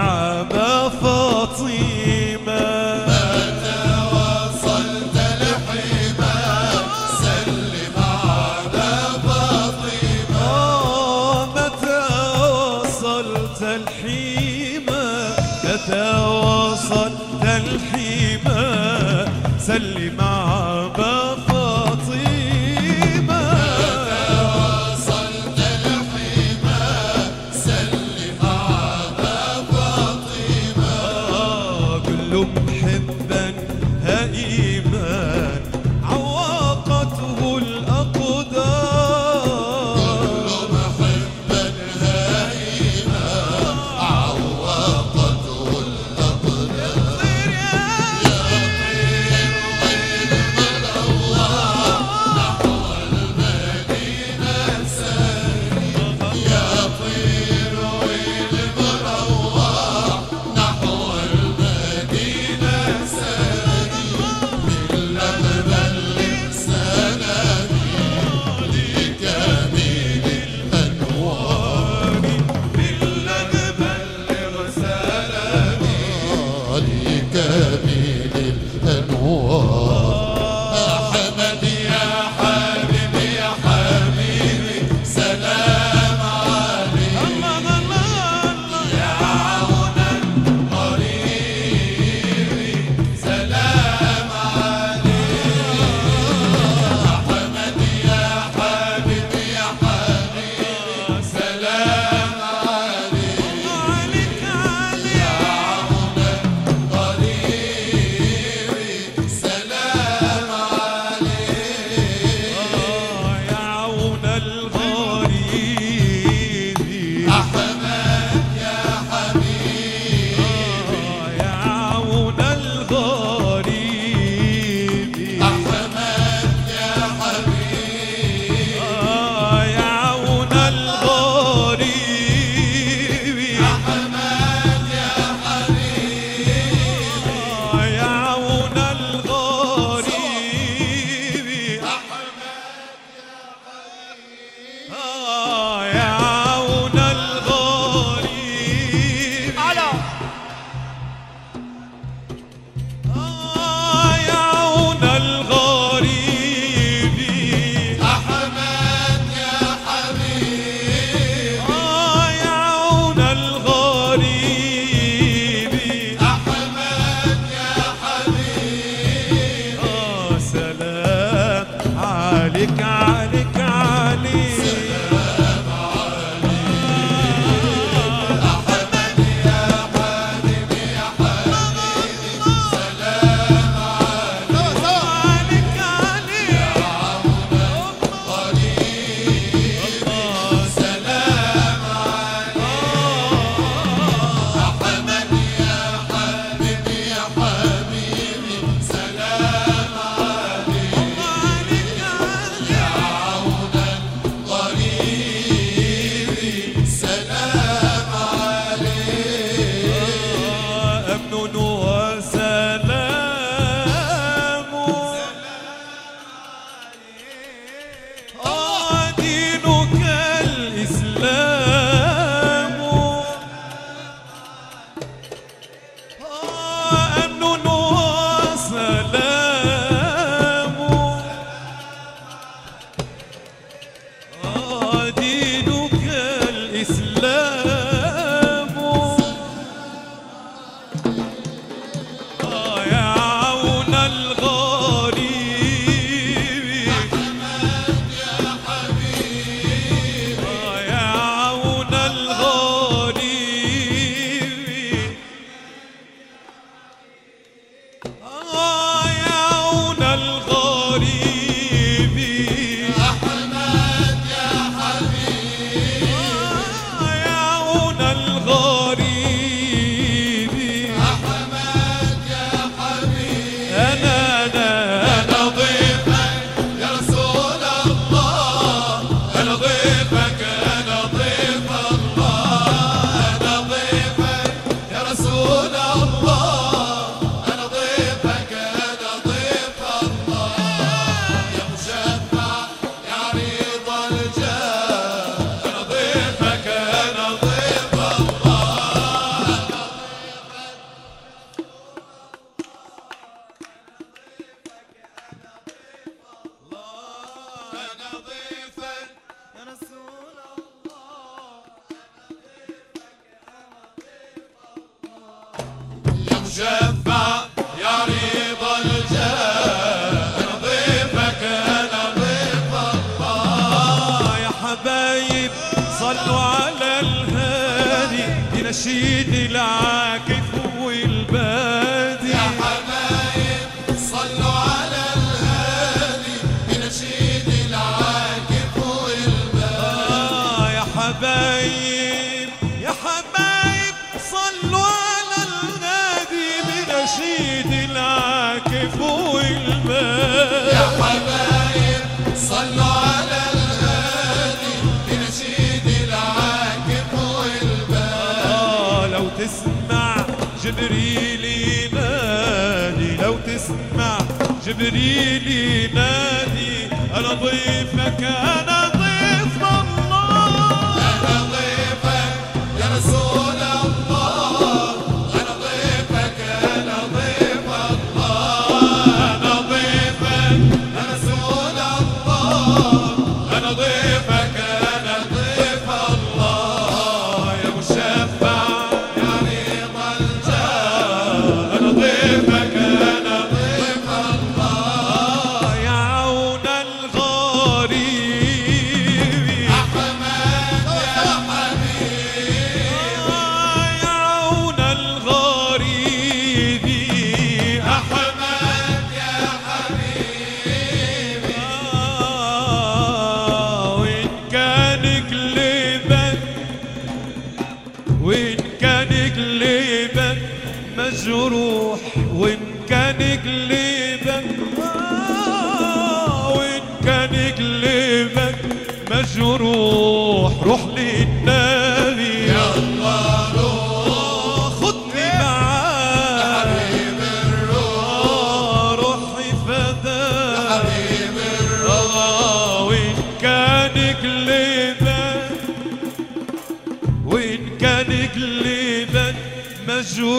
على فاطمة. بنشيد العاكف والبادي يا حبايب صلوا على الهادي. بنشيد العاكف والباب آه يا حبايب يا حبايب صلوا على الهادي. بنشيد العاكف والبادي يا حبايب صلوا جبريل ينادي لو تسمع. جبريل ينادي أنا ضيفك أنا؟ قليبك وإن كان قليبك مجروح. وإن كان قليبك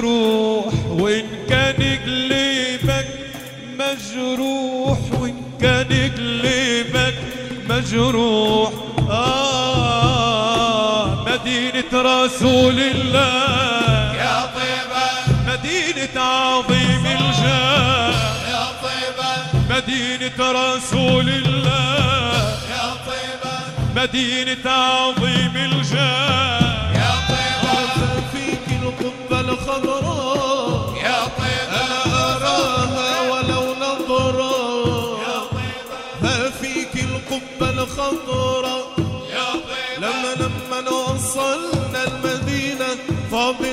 مجروح وإن كان قلبك مجروح وإن كان قلبك مجروح. آه مدينة رسول الله. يا طيبة. مدينة عظيم الجاه. يا طيبة. مدينة رسول الله. يا طيبة. مدينة عظيم الجاه. Oh.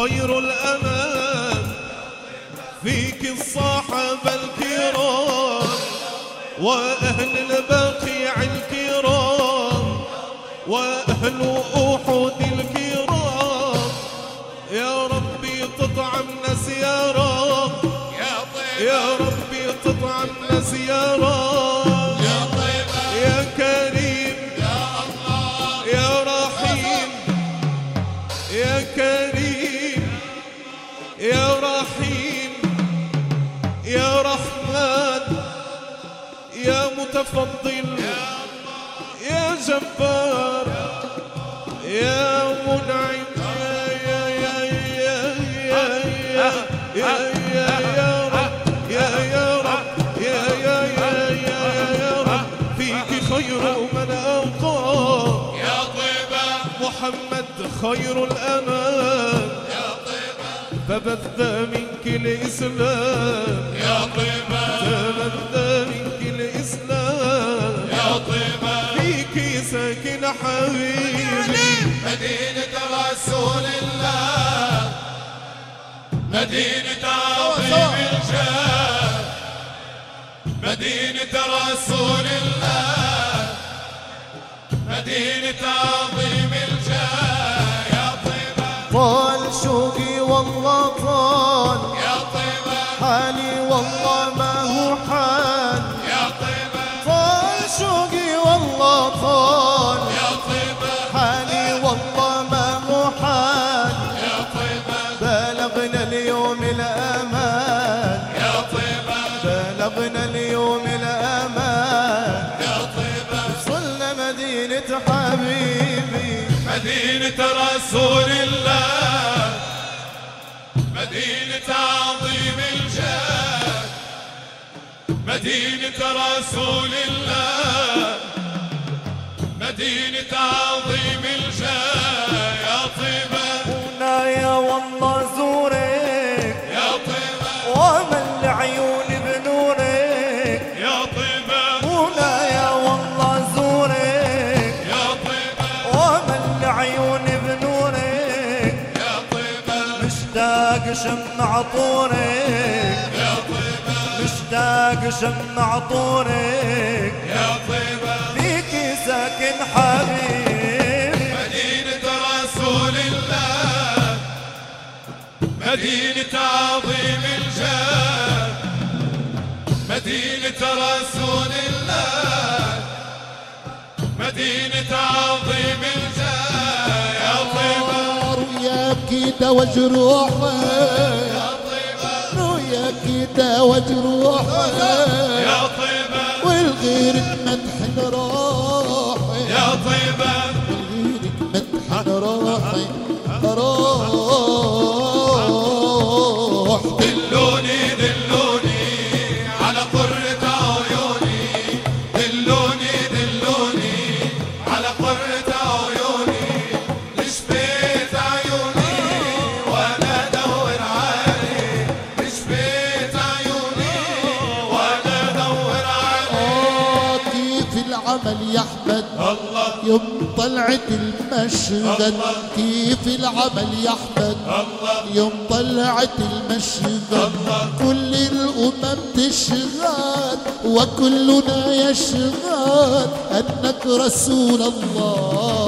خير الأمان فيك الصحابة الكرام وأهل البقيع الكرام وأهل أحد الكرام. يا ربي تطعم ناس يا رب. يا ربي تطعم ناس جبار يا منعم يا يا يا يا يا يا يا يا رب يا يا رب يا يا رب فيك خير من ألقى يا طيبة محمد خير طيبة فبث منك الإسلام يا طيبة حبيبي مدينة رسول الله مدينة عظيم الجاه مدينة رسول الله مدينة عظيم الجاه يا طيبة. طال شوقي والله طال يا طيبة حالي والله ما هو حال. يا طيبة. طال شوقي مدينة رسول الله مدينة عظيم الجاه يا طيبة. مولاي والله شمع طورك. يا طيبة. فيك ساكن حبيبي مدينة رسول الله. مدينة عظيم الجاه مدينة رسول الله. مدينة عظيم الجاه يا طيبة. رؤياك دوج روحي يا دوج روحي يا طيبة. والغيرك مدح روحي يا طيبة. غيرك مدح روح دلوني يوم طلعت المشهد كيف العمل يا احمد الله. يوم طلعت المشهد كل الأمم تشهد وكلنا يشهد أنك رسول الله.